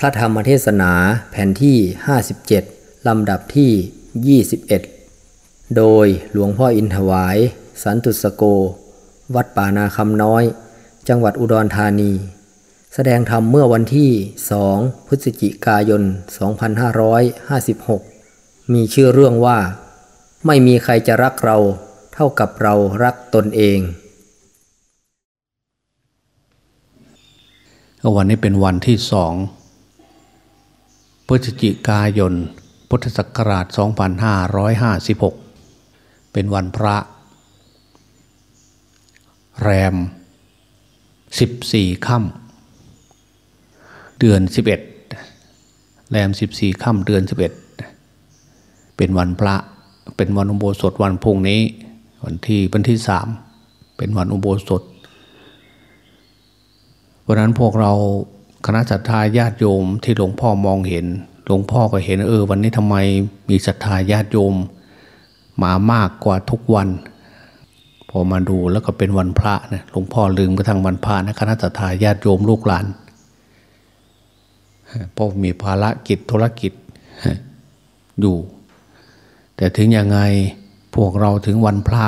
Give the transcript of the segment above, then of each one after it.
พระธรรมเทศนาแผ่นที่ 57 ลำดับที่ 21 โดยหลวงพ่ออินถวาย สันตุสโก วัดป่านาคำน้อย จังหวัดอุดรธานี แสดงธรรมเมื่อวันที่ 2 พฤศจิกายน 2556 มีชื่อเรื่องว่า ไม่มีใครจะรักเรา เท่ากับเรารักตนเองวันนี้เป็นวันที่สอง พฤศจิกายน พุทธศักราช 2556 เป็นวันพระ แรม 14 ค่ำเดือน 11 แรม 14 ค่ำเดือน 11 เป็นวันพระ เป็นวันอุโบสถวันพุ่งนี้ วันที่วันที่สามเป็นวันอุโบสถ วันนั้นพวกเรา คณะศรัทธาญาติโยมที่หลวงพ่อมองเห็น หลวงพ่อก็เห็นเออวันนี้ทำไมมีศรัทธาญาติโยม มามากกว่าทุกวัน พอมาดูแล้วก็เป็นวันพระนะหลวงพ่อลืมกระทั่งวันพระนะคณะศรัทธาญาติโยมลูกหลานเพราะมีภารกิจธุรกิจอยู่ แต่ถึงยังไงพวกเราถึงวันพระ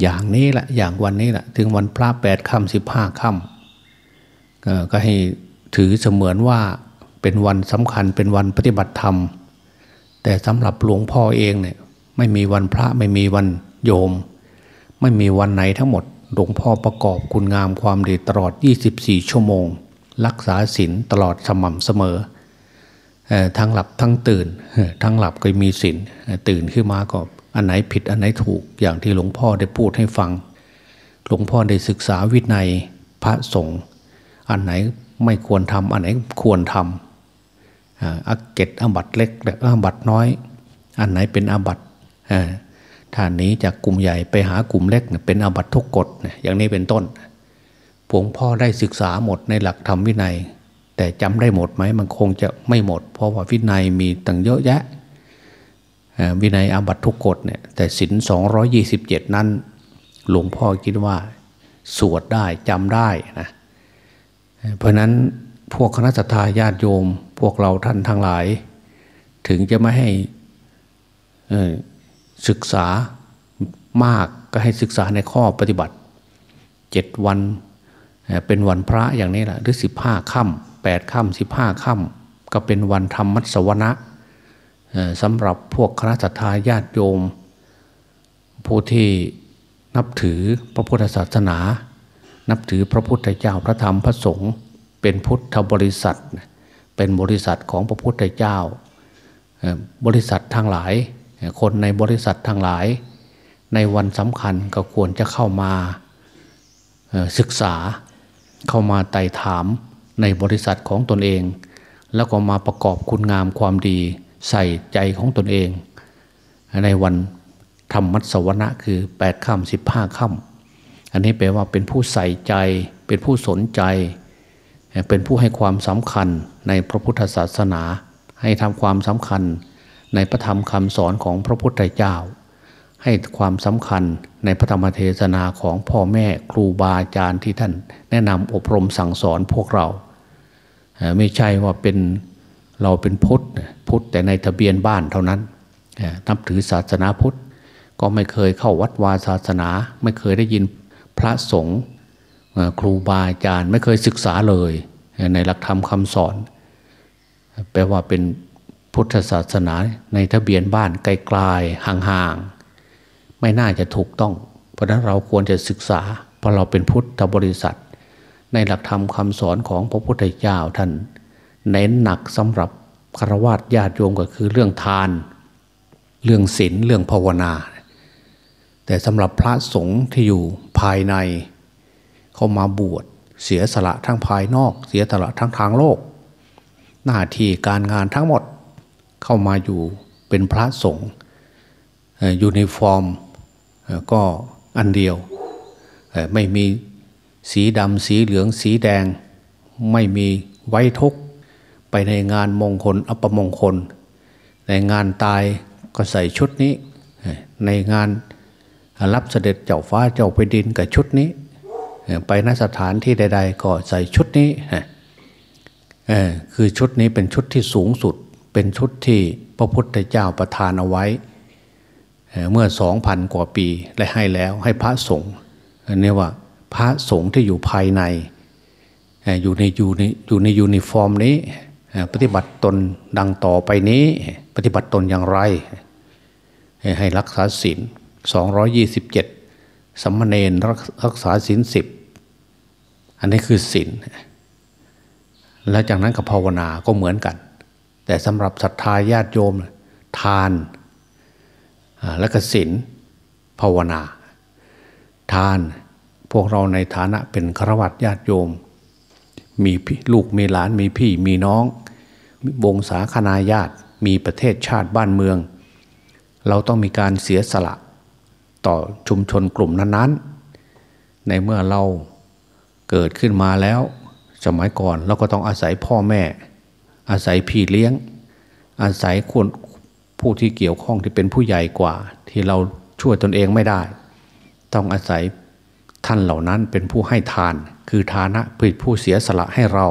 อย่างนี้แหละอย่างวันนี้แหละถึงวันพระแปดค่ำสิบห้าค่ำก็ให้ ถือเสมือนว่าเป็นวันสำคัญเป็นวันปฏิบัติธรรม แต่สำหรับหลวงพ่อเองเนี่ยไม่มีวันพระไม่มีวันโยม ไม่มีวันไหนทั้งหมด หลวงพ่อประกอบคุณงามความดีตลอด 24 ชั่วโมง รักษาศีลตลอดสม่ำเสมอทั้งหลับทั้งตื่น ทั้งหลับก็มีศีลตื่นขึ้นมาก็อันไหนผิดอันไหนถูกอย่างที่หลวงพ่อได้พูดให้ฟัง หลวงพ่อได้ศึกษาวินัยพระสงฆ์อันไหน ไม่ควรทำอันไหนควรทำอักเกตอาบัตเล็กและอาบัตน้อย อันไหนเป็นอาบัตท่านนี้จากกลุ่มใหญ่ไปหากลุ่มเล็กเป็นอาบัตทุกกฎอย่างนี้เป็นต้นหลวงพ่อได้ศึกษาหมดในหลักธรรมวินัย แต่จำได้หมดไหมมันคงจะไม่หมด เพราะว่าวินัยมีตั้งเยอะแยะวินัยอาบัตทุกกฎเนี่ยแต่ศินสองยี่สิบเจ็ดนั้น หลวงพ่อคิดว่า สวดได้จำได้นะ เพราะนั้นพวกคณะสัตยาติโยม พวกเราท่านทั้งหลาย ถึงจะไม่ให้ศึกษามากก็ให้ศึกษาในข้อปฏิบัติเจ็ดวันเป็นวันพระอย่างนี้แหละหรือสิบห้าค่ำแปดค่ำสิบห้าค่ำก็เป็นวันธรรมมัสวนะสำหรับพวกคณะทาญาติโยม ผู้ที่นับถือพระพุทธศาสนา นับถือพระพุทธเจ้าพระธรรมพระสงฆ์เป็นพุทธบริษัท เป็นบริษัทของพระพุทธเจ้า บริษัททางหลาย คนในบริษัททางหลาย ในวันสำคัญก็ควรจะเข้ามาศึกษาเข้ามาไต่ถามในบริษัทของตนเอง แล้วก็มาประกอบคุณงามความดีใส่ใจของตนเอง ในวันธรรมมัสวนะคือ8ปดค่ำสิบห้าค่ำ อันนี้แปลว่าเป็นผู้ใส่ใจ เป็นผู้สนใจ เป็นผู้ให้ความสำคัญในพระพุทธศาสนา ให้ทำความสำคัญในพระธรรมคำสอนของพระพุทธเจ้า ให้ความสำคัญในพระธรรมเทศนาของพ่อแม่ครูบาอาจารย์ที่ท่านแนะนำอบรมสั่งสอนพวกเรา ไม่ใช่ว่าเป็นเราเป็นพุทธพุทธแต่ในทะเบียนบ้านเท่านั้นนับถือศาสนาพุทธก็ไม่เคยเข้าวัดวาศาสนา ไม่เคยได้ยิน พระสงฆ์ครูบาอาจารย์ไม่เคยศึกษาเลย ในหลักธรรมคำสอน แปลว่าเป็นพุทธศาสนาในทะเบียนบ้านไกลๆห่างๆ ไม่น่าจะถูกต้อง เพราะนั้นเราควรจะศึกษา เพราะเราเป็นพุทธบริษัท ในหลักธรรมคำสอนของพระพุทธเจ้าท่าน เน้นหนักสำหรับคารวะญาติโยมก็คือเรื่องทาน เรื่องศีลเรื่องภาวนา แต่สำหรับพระสงฆ์ที่อยู่ภายใน เขามาบวชเสียสละทั้งภายนอก เสียสละทั้งทางโลก หน้าที่การงานทั้งหมดเข้ามาอยู่เป็นพระสงฆ์อยู่ในฟอร์มก็อันเดียวไม่มีสีดำสีเหลืองสีแดง ไม่มีไว้ทุกไปในงานมงคลอัปมงคล ในงานตายก็ใส่ชุดนี้ในงาน รับเสด็จเจ้าฟ้าเจ้าแผ่นดินกับชุดนี้ ไปนสถานที่ใด ๆ ก็ใส่ชุดนี้คือชุดนี้เป็นชุดที่สูงสุด เป็นชุดที่พระพุทธเจ้าประทานเอาไว้ เมื่อสองพันกว่าปีและให้แล้วให้พระสงฆ์นี่ว่าพระสงฆ์ที่อยู่ภายใน อยู่ในอยู่ในอยู่ในยูนิฟอร์มนี้ ปฏิบัติตนดังต่อไปนี้ ปฏิบัติตนอย่างไร ให้รักษาศีล 227สัมมเนรรักษาศีลสิบอันนี้คือศีลแล้วจากนั้นกับภาวนาก็เหมือนกัน แต่สำหรับศรัทธาญาติโยม ทานและก็ศีลภาวนา ทานพวกเราในฐานะเป็นฆราวาสญาติโยม มีลูกมีหลานมีพี่มีน้องวงศาคณาญาติมีประเทศชาติบ้านเมือง เราต้องมีการเสียสละ ต่อชุมชนกลุ่มนั้นๆ ในเมื่อเราเกิดขึ้นมาแล้ว สมัยก่อนเราก็ต้องอาศัยพ่อแม่ อาศัยพี่เลี้ยง อาศัยคนผู้ที่เกี่ยวข้องที่เป็นผู้ใหญ่กว่า ที่เราช่วยตนเองไม่ได้ ต้องอาศัยท่านเหล่านั้นเป็นผู้ให้ทาน คือทานะเป็นผู้เสียสละให้เรา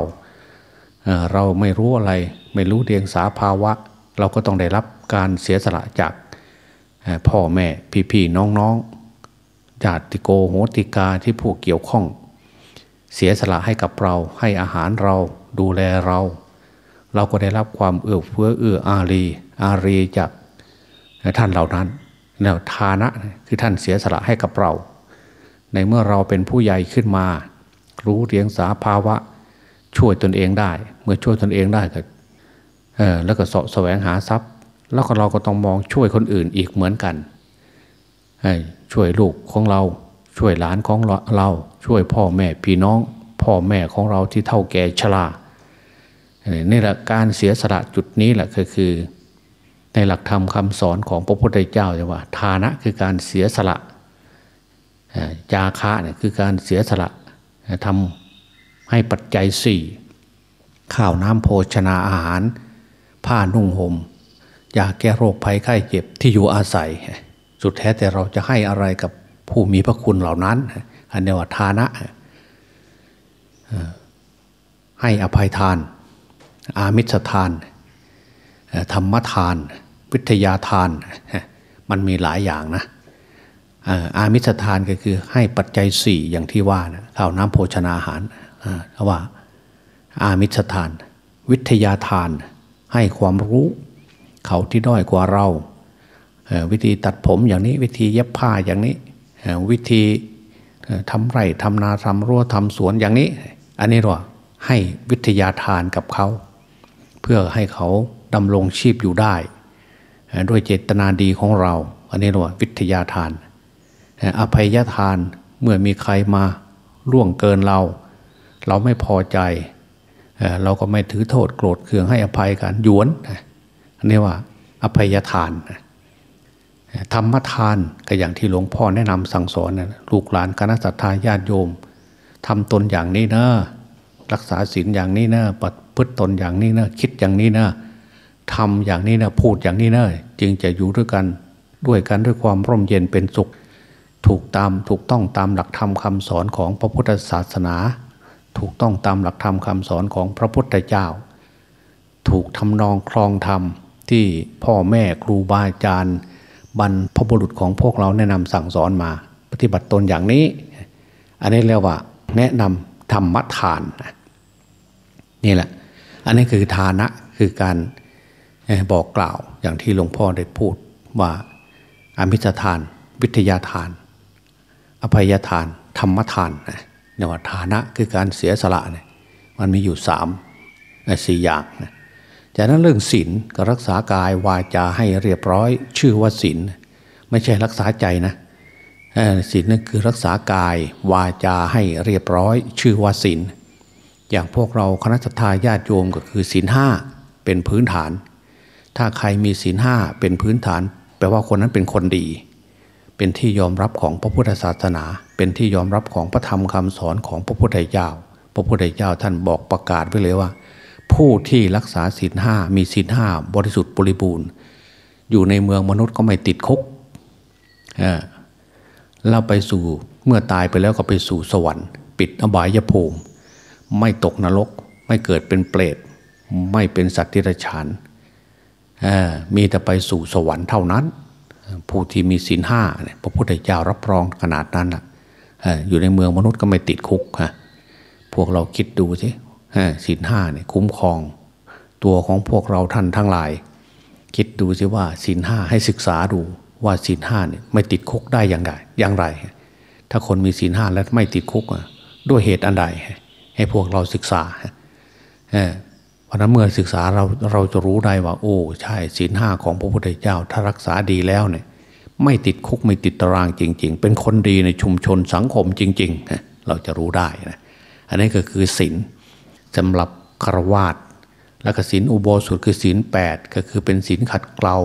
เเราไม่รู้อะไร ไม่รู้เดียงสาภาวะ เราก็ต้องได้รับการเสียสละจาก พ่อแม่พี่ๆน้องๆญาติโกโหติกาที่ผู้เกี่ยวข้อง เสียสละให้กับเราให้อาหารเราดูแลเรา เราก็ได้รับความเอื้อเฟื้อเอื้ออารีอารีจากท่านเหล่านั้นแล้วทานะคือท่านเสียสละให้กับเรา ในเมื่อเราเป็นผู้ใหญ่ขึ้นมา รู้เรียงสาภาวะ ช่วยตนเองได้ เมื่อช่วยตนเองได้ก็แล้วก็สะแสวงหาทรัพย์ แล้วก็เราก็ต้องมองช่วยคนอื่นอีกเหมือนกันช่วยลูกของเราช่วยหลานของเราช่วยพ่อแม่พี่น้อง พ่อแม่ของเราที่เท่าแก่ชรานี่แหละการเสียสละจุดนี้แหละก็คือ ในหลักธรรมคำสอนของพระพุทธเจ้าจะว่าทานะคือการเสียสละจาคะเนี่ยคือการเสียสละทำให้ปัจจัยสี่ข้าวน้ำโภชนาอาหาร ผ้านุ่งหม่ม ยาแก้โรคภัยไข้เจ็บที่อยู่อาศัย สุดแท้แต่เราจะให้อะไรกับผู้มีพระคุณเหล่านั้น อันนี้ว่าทานะให้อภัยทาน อามิสทาน ธรรมทาน วิทยาทาน มันมีหลายอย่างนะอามิสทานก็คือให้ปัจจัยสี่อย่างที่ว่านะข้าวน้ำโภชนาอาหารว่าอามิสทาน วิทยาทาน ให้ความรู้ เขาที่ด้อยกว่าเราวิธีตัดผมอย่างนี้วิธีเย็บผ้าอย่างนี้วิธีทำไร่ทำนาทำรั้วทำสวนอย่างนี้ อันนี้หรอให้วิทยาทานกับเขา เพื่อให้เขาดำรงชีพอยู่ได้ด้วยเจตนาดีของเรา อันนี้เรียกว่าวิทยาทาน อภัยทานเมื่อมีใครมาล่วงเกินเรา เราไม่พอใจ เราก็ไม่ถือโทษโกรธเคืองให้อภัยกันหยวนอั นนี้ว่า อภัยทานธรรมทานก็อย่างที่หลวงพ่อแนะนำสั่งสอนนะลูกหลานคณะสัตยาญาติโยมทำตนอย่างนี้นะรักษาศีลอย่างนี้นะปฏิพฤติตนอย่างนี้นะคิดอย่างนี้นะทำอย่างนี้นะพูดอย่างนี้นะจึงจะอยู่ด้วยกันด้วยกันด้วยความร่มเย็นเป็นสุข ถูกตามถูกต้องตามหลักธรรมคาสอนของพระพุทธศาสนา ถูกต้องตามหลักธรรมคาสอนของพระพุทธเจ้า ถูกทำนองคลองธรรม ที่พ่อแม่ครูบาอาจารย์บรรพบุรุษของพวกเราแนะนำสั่งสอนมา ปฏิบัติตนอย่างนี้ อันนี้เรียกว่า แนะนำธรรมทานนี่แหละ อันนี้คือทานะคือการบอกกล่าวอย่างที่หลวงพ่อได้พูดว่าอามิสทาน วิทยาทาน อภัยทาน ธรรมทานเนี่ยว่าฐานะคือการเสียสละเนี่ยมันมีอยู่สามสี่อย่าง จากนั้นเรื่องศีลก็รักษากายวาจาให้เรียบร้อย ชื่อว่าศีลไม่ใช่รักษาใจนะศีลนั่นคือรักษากายวาจาให้เรียบร้อย ชื่อว่าศีลอย่างพวกเราคณะทาญาติโยมก็คือศีลห้าเป็นพื้นฐาน ถ้าใครมีศีลห้าเป็นพื้นฐาน แปลว่าคนนั้นเป็นคนดี เป็นที่ยอมรับของพระพุทธศาสนา เป็นที่ยอมรับของพระธรรมคำสอนของพระพุทธเจ้า พระพุทธเจ้าท่านบอกประกาศไว้เลยว่า ผู้ที่รักษาศีลห้ามีศีลห้าบริสุทธิ์บริบูรณ์ อยู่ในเมืองมนุษย์ก็ไม่ติดคุกเราไปสู่เมื่อตายไปแล้วก็ไปสู่สวรรค์ ปิดอบายภูมิ ไม่ตกนรก ไม่เกิดเป็นเปรตไม่เป็นสัตว์ที่ระชานมีแต่ไปสู่สวรรค์เท่านั้น ผู้ที่มีศีลห้าพระพุทธเจ้ารับรองขนาดนั้นละอยู่ในเมืองมนุษย์ก็ไม่ติดคุกฮะพวกเราคิดดูสิ ศีลห้าเนี่ยคุ้มครอง ตัวของพวกเราท่านทั้งหลาย คิดดูสิว่าศีลห้าให้ศึกษาดูว่าศีลห้าเนี่ยไม่ติดคุกได้อย่างไรอย่างไร ถ้าคนมีศีลห้าแล้วไม่ติดคุกด้วยเหตุอันใด ให้พวกเราศึกษาเพราะนั้นเมื่อศึกษาเราเราจะรู้ได้ว่า โอ้ ใช่ศีลห้าของพระพุทธเจ้าถ้ารักษาดีแล้วเนี่ยไม่ติดคุกไม่ติดตารางจริง ๆ เป็นคนดีในชุมชนสังคมจริง ๆ เราจะรู้ได้นะอันนี้ก็คือศีล สำหรับครวาตแล้วก็ศีลอุโบสถคือศีลแปดก็คือเป็นศีลขัดเกลา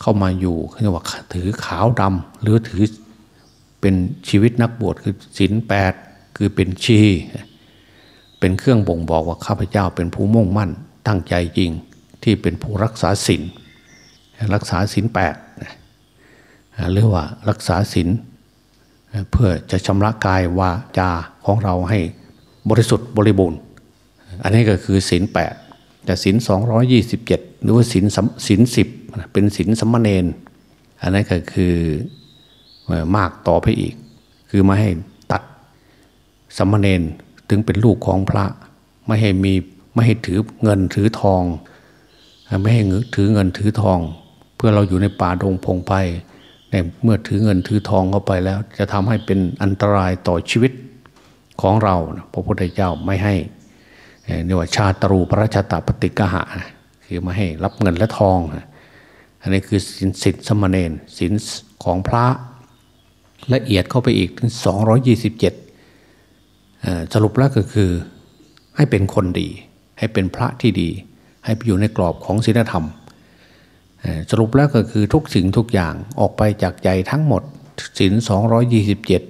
เข้ามาอยู่เรียกว่าถือขาวดำหรือถือเป็นชีวิตนักบวชคือศีลแปดคือเป็นชี เป็นเครื่องบ่งบอกว่าข้าพเจ้าเป็นผู้มุ่งมั่นตั้งใจจริงที่เป็นผู้รักษาศีลรักษาศีลแปดหรือว่ารักษาศีลเพื่อจะชำระกายวาจาของเราให้บริสุทธิ์บริบูรณ์ อันนี้ก็คือศีลแปดแต่ศีลสองร้อยี่สิบเจ็ดหรือว่าศีลศีลสิบเป็นศีลสัมมาเนนอันนั้นก็คือมากต่อไปอีก คือไม่ให้ตัดสัมมาเนนถึงเป็นลูกของพระ ไม่ให้มีไม่ให้ถือเงินถือทอง ไม่ให้ถือเงินถือทอง เพื่อเราอยู่ในป่าดงพงไพ่เมื่อถือเงินถือทองเข้าไปแล้ว จะทำให้เป็นอันตรายต่อชีวิตของเรา พระพุทธเจ้าไม่ให้ เรียกว่าชาตรูพระราชตาปฏิกหะคือม่ให้รับเงินและทอง อันนี้คือสินสินสมณเณรสินของพระละเอียดเข้าไปอีกถึงสองยี่สิบเจ็ดสรุปแล้วก็คือให้เป็นคนดี ให้เป็นพระที่ดี ให้ไปอยู่ในกรอบของศีลธรรม สรุปแล้วก็คือทุกสิ่งทุกอย่างออกไปจากใจทั้งหมดศีลสองยี่สิบเจ็ด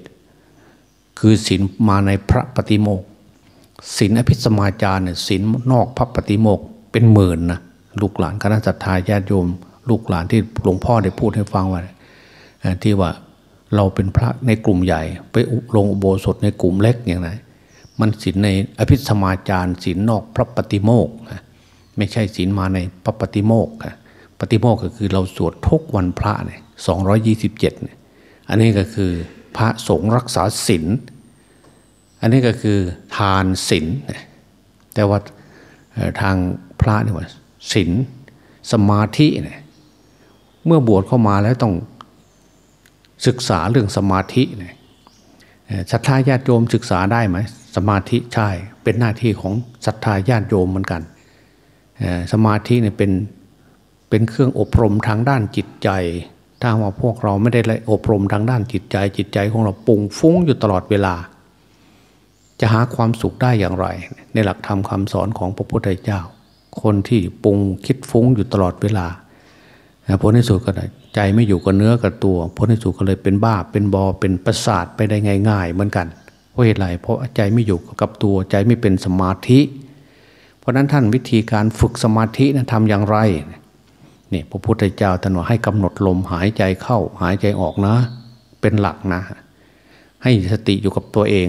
คือศีลมาในพระปฏิโมก ศีลอภิสมาจารเนี่ยศีลนอกพระปฏิโมกเป็นหมื่นนะลูกหลานคณะสัตยาญาติโยม ลูกหลานที่หลวงพ่อได้พูดให้ฟังว่าที่ว่าเราเป็นพระในกลุ่มใหญ่ ไปลงอุโบสถในกลุ่มเล็กอย่างไรมันศีลในอภิสมาจารศีลนอกพระปฏิโมกไม่ใช่ศีลมาในพระปฏิโมกปฏิโมกก็คือเราสวดทุกวันพระเนี่ยสองยี่สิบเจ็ดเนี่ยอันนี้ก็คือพระสงฆ์รักษาศีล อันนี้ก็คือทานศีลแต่ว่าทางพระนี่ว่าศีลสมาธิเนี่ยเมื่อบวชเข้ามาแล้วต้องศึกษาเรื่องสมาธิเนี่ยศรัทธาญาติโยมศึกษาได้ไหมสมาธิใช่เป็นหน้าที่ของศรัทธาญาติโยมเหมือนกันสมาธิเนี่ยเป็นเป็นเครื่องอบรมทางด้านจิตใจ ถ้าว่าพวกเราไม่ได้อบรมทางด้านจิตใจ จิตใจของเราปุ่งฟุ้งอยู่ตลอดเวลา จะหาความสุขได้อย่างไร ในหลักธรรมคาสอนของพระพุทธเจ้า คนที่ปรุงคิดฟุ้งอยู่ตลอดเวลาผลที่สุดก็ได้ใจไม่อยู่กับเนื้อกับตัวผลที่สุดก็เลยเป็นบ้าเป็นบอเป็นประสาทไปได้ง่าย ๆ เหมือนกันเพราะเหตุไรเพราะใจไม่อยู่กับตัวใจไม่เป็นสมาธิ เพราะนั้นท่านวิธีการฝึกสมาธินะทำอย่างไรนี่พระพุทธเจ้าท่านว่าให้กำหนดลมหายใจเข้าหายใจออกนะ เป็นหลักนะ ให้สติอยู่กับตัวเอง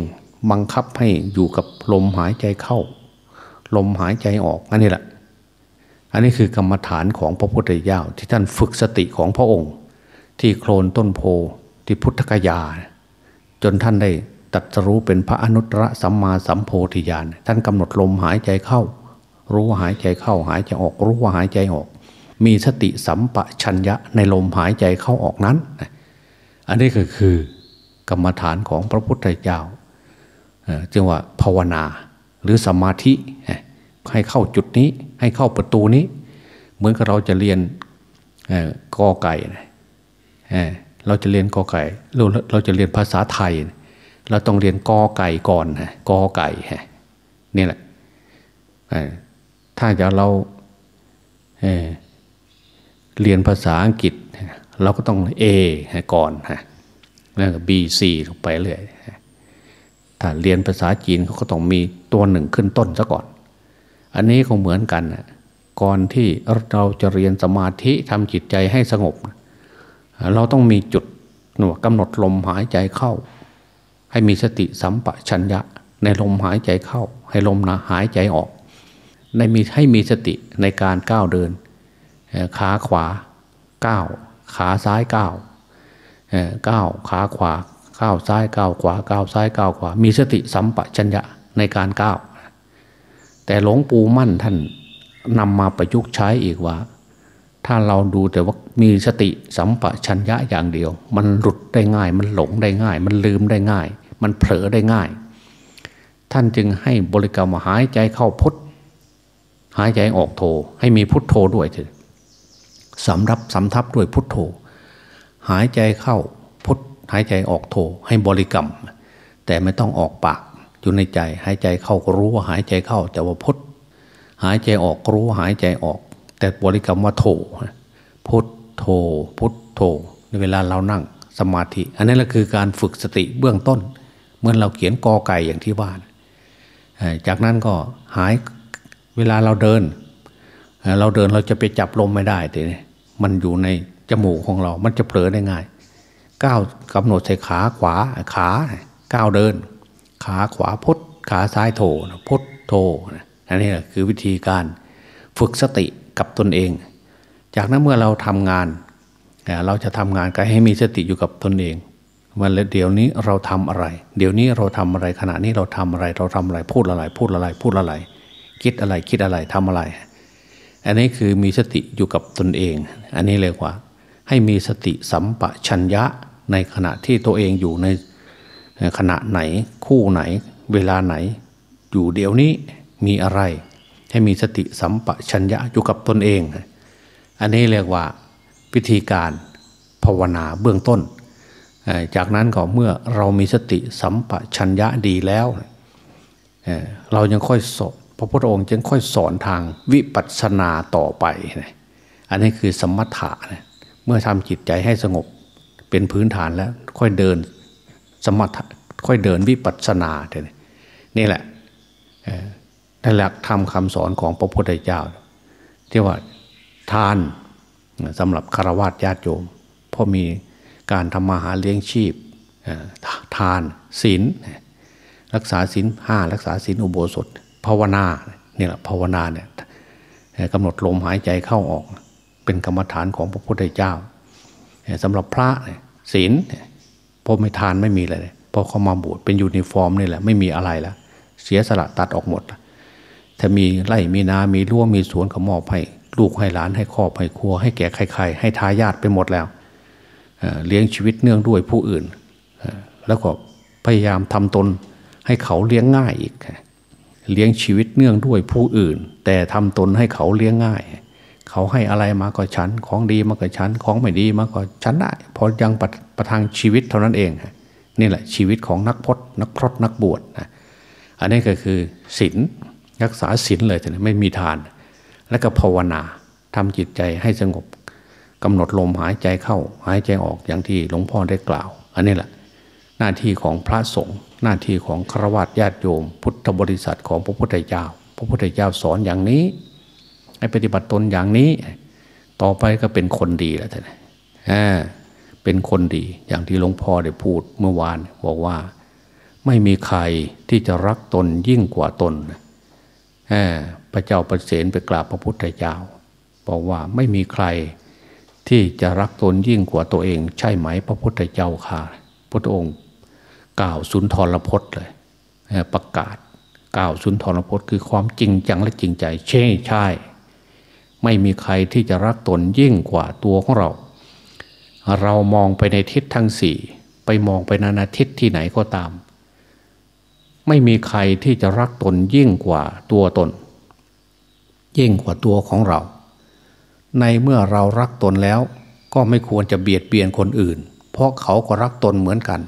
บังคับให้อยู่กับลมหายใจเข้า ลมหายใจออกอันนี้แหละ อันนี้คือกรรมฐานของพระพุทธเจ้าที่ท่านฝึกสติของพระองค์ ที่โคลนต้นโพที่พุทธกยา จนท่านได้ตัดรู้เป็นพระอนุตตรสัมมาสัมโพธิญาณท่านกำหนดลมหายใจเข้า รู้ว่าหายใจเข้าหายใจออก รู้ว่าหายใจออก มีสติสัมปชัญญะในลมหายใจเข้าออกนั้น อันนี้ก็คือกรรมฐานของพระพุทธเจ้า จึงว่าภาวนาหรือสมาธิให้เข้าจุดนี้ให้เข้าประตูนี้ เหมือนกับเราจะเรียนกอไก่เราจะเรียนกอไก่เราเราจะเรียนภาษาไทย เราต้องเรียนกอไก่ก่อนกอไก่นี่แหละถ้าจะเราเรียนภาษาอังกฤษ เราก็ต้องเอก่อนฮะแล้วก็บีซีลงไปเรื่อย ถ้าเรียนภาษาจีนเขาก็ต้องมีตัวหนึ่งขึ้นต้นซะก่อน อันนี้ก็เหมือนกันนะก่อนที่เราจะเรียนสมาธิทำจิตใจให้สงบ เราต้องมีจุดหนวกำหนดลมหายใจเข้า ให้มีสติสัมปชัญญะ ในลมหายใจเข้า ให้ลมนะหายใจออกในมีให้มีสติในการก้าวเดิน ขาขวาก้าวขาซ้ายก้าวก้าวขาขวา ก้าวซ้ายก้าวขวาก้าวซ้ายก้าวขวา มีสติสัมปชัญญะในการก้าว แต่หลวงปู่มั่นท่านนำมาประยุกต์ใช้อีกว่า ถ้าเราดูแต่ว่ามีสติสัมปชัญญะอย่างเดียว มันหลุดได้ง่าย มันหลงได้ง่าย มันลืมได้ง่าย มันเผลอได้ง่าย ท่านจึงให้บริกรรมหายใจเข้าพุทหายใจออกโท ให้มีพุทโธด้วยเถอะสำรับสำทับด้วยพุทโธ หายใจเข้า หายใจออกโทให้บริกรรม แต่ไม่ต้องออกปากอยู่ในใจ หายใจเข้าก็รู้ว่าหายใจเข้า แต่ว่าพุทหายใจออกรู้ว่าหายใจออก แต่บริกรรมว่าโทพุทโทพุทโทในเวลาเรานั่งสมาธิ อันนั้นแหละคือการฝึกสติเบื้องต้น เมื่อเราเขียนกอไก่อย่างที่ว่าจากนั้นก็หายเวลาเราเดิน เราเดินเราจะไปจับลมไม่ได้แต่มันอยู่ในจมูกของเรา มันจะเผลอได้ง่าย ก้าวกำหนดใส่ขาขวาขาก้าวเดิน ขาขวาพุทขาซ้ายโถพุทโถอันนี้คือวิธีการฝึกสติกับตนเอง จากนั้นเมื่อเราทำงาน เราจะทำงานก็ให้มีสติอยู่กับตนเองวันเดี๋ยวนี้เราทำอะไร เดี๋ยวนี้เราทำอะไรขณะนี้เราทำอะไรเราทำอะไรพูดอะไรพูดอะไรพูดอะไร คิดอะไรคิดอะไรทำอะไร อันนี้คือมีสติอยู่กับตนเอง อันนี้เลยว่า ให้มีสติสัมปชัญญะ ในขณะที่ตัวเองอยู่ในขณะไหนคู่ไหน เวลาไหน อยู่เดี๋ยวนี้มีอะไร ให้มีสติสัมปชัญญะอยู่กับตนเอง อันนี้เรียกว่าวิธีการภาวนาเบื้องต้น จากนั้นก็เมื่อเรามีสติสัมปชัญญะดีแล้ว เรายังค่อยสอนพระพุทธองค์จึงค่อยสอนทางวิปัสสนาต่อไป อันนี้คือสมถะ เมื่อทำจิตใจให้สงบ เป็นพื้นฐานแล้วค่อยเดินสมถะค่อยเดินวิปัสสนาเนี่แหละนั่นแหละทำคำสอนของพระพุทธเจ้าที่ว่าทานสำหรับคารวะญาติโยมเพราะมีการทำมาหาเลี้ยงชีพทานศีลรักษาศีลห้ารักษาศีลอุโบสถ ภาวนาเนี่ยแหละภาวนาเนี่ยกำหนดลมหายใจเข้าออก เป็นกรรมฐานของพระพุทธเจ้า สำหรับพระศีลพอไม่ทานไม่มีเลยพอเขามาบวชเป็นยูนิฟอร์มนี่แหละไม่มีอะไรแล้วเสียสละตัดออกหมดถ้ามีไร่มีนามีรั้วมีสวนเขามอบให้ลูกให้หลานให้ครอบให้ครัว ให้แก่ใครๆให้ทายาทไปหมดแล้วเลี้ยงชีวิตเนื่องด้วยผู้อื่น แล้วก็พยายามทำตนให้เขาเลี้ยงง่ายอีก เลี้ยงชีวิตเนื่องด้วยผู้อื่น แต่ทำตนให้เขาเลี้ยงง่าย เขาให้อะไรมาก็ฉัน ของดีมาก็ฉัน ของไม่ดีมาก็ฉันได้พอยังประประทังชีวิตเท่านั้นเอง นี่แหละชีวิตของนักพจนักพรตนักบวชนะอันนี้ก็คือศีลรักษาศีลเลยแต่ไม่มีทาน แล้วก็ภาวนาทำจิตใจให้สงบกำหนดลมหายใจเข้า หายใจออกอย่างที่หลวงพ่อได้กล่าว อันนี้แหละหน้าที่ของพระสงฆ์หน้าที่ของฆราวาสญาติโยม พุทธบริษัทของพระพุทธเจ้า พระพุทธเจ้าสอนอย่างนี้ ให้ปฏิบัติตนอย่างนี้ ต่อไปก็เป็นคนดีแล้วท่านเป็นคนดีอย่างที่หลวงพ่อได้พูดเมื่อวาน บอกว่าไม่มีใครที่จะรักตนยิ่งกว่าตนพระเจ้าประเสนไปกราบพระพุทธเจ้าบอกว่าไม่มีใครที่จะรักตนยิ่งกว่าตัวเอง ใช่ไหมพระพุทธเจ้าค่ะพระองค์กล่าวสุนทรพจน์เลยประกาศกล่าวสุนทรพจน์คือความจริงจังและจริงใจใช่ใช่ ไม่มีใครที่จะรักตนยิ่งกว่าตัวของเรา เรามองไปในทิศทั้งสี่ไปมองไปนานาทิศที่ไหนก็ตาม ไม่มีใครที่จะรักตนยิ่งกว่าตัวตน ยิ่งกว่าตัวของเรา ในเมื่อเรารักตนแล้ว ก็ไม่ควรจะเบียดเบียนคนอื่น เพราะเขาก็รักตนเหมือนกัน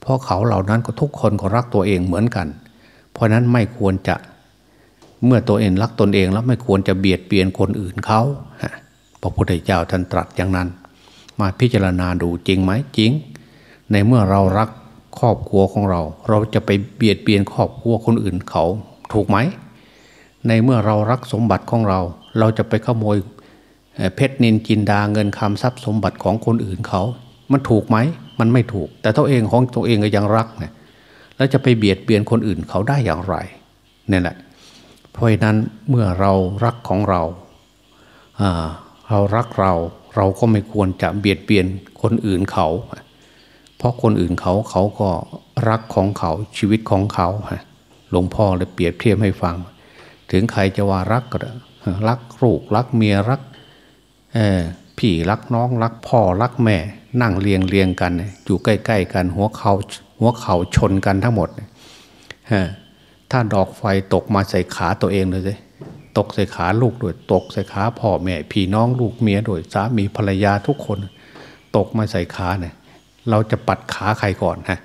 เพราะเขาเหล่านั้นก็ทุกคนก็รักตัวเองเหมือนกัน เพราะนั้นไม่ควรจะ เมื่อตัวเองรักตนเองแล้วไม่ควรจะเบียดเบียนคนอื่นเขาพระพุทธเจ้าท่านตรัสอย่างนั้น มาพิจารณาดูจริงไหมจริง ในเมื่อเรารักครอบครัวของเรา เราจะไปเบียดเบียนครอบครัวคนอื่นเขาถูกไหม ในเมื่อเรารักสมบัติของเรา เราจะไปขโมยเพชรนินจินดาเงินคำทรัพย์สมบัติของคนอื่นเขา มันถูกไหม มันไม่ถูก แต่ตัวเองของตัวเองก็ยังรักเนี่ยแล้วจะไปเบียดเบียนคนอื่นเขาได้อย่างไรเนี่ยแหละ เพราะฉะนั้นเมื่อเรารักของเราเรารักเราเราก็ไม่ควรจะเบียดเบียนคนอื่นเขา เพราะคนอื่นเขาเขาก็รักของเขาชีวิตของเขาหลวงพ่อเลยเปรียบเทียบให้ฟัง ถึงใครจะว่ารักก็รักลูกรักเมียรักพี่รักน้องรักพ่อรักแม่ นั่งเรียงเรียงกัน อยู่ใกล้ ๆ กันหัวเขาหัวเข่าชนกันทั้งหมด ถ้าดอกไฟตกมาใส่ขาตัวเองเลยสิตกใส่ขาลูกด้วยตกใส่ขาพ่อแม่พี่น้องลูกเมียด้วยสามีภรรยาทุกคน ตกมาใส่ขาเนี่ยเราจะปัดขาใครก่อนฮะ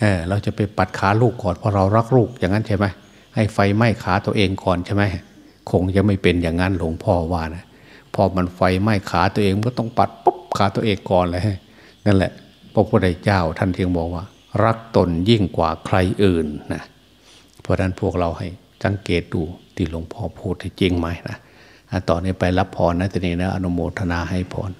เออเราจะไปปัดขาลูกก่อนเพราะเรารักลูกอย่างนั้นใช่ไหมให้ไฟไหม้ขาตัวเองก่อนใช่ไหมคงจะไม่เป็นอย่างนั้นหลวงพ่อว่านะพอมันไฟไหม้ขาตัวเองก็ต้องปัดปุ๊บขาตัวเองก่อนเลยนั่นแหละพระพุทธเจ้าท่านเพียงบอกว่า รักตนยิ่งกว่าใครอื่นนะ เพราะนั้นพวกเราให้สังเกตดูที่หลวงพ่อพูดจริงไหมนะต่อนนี้ไปรับพรนะทีนี้นะอนุโมทนาให้พร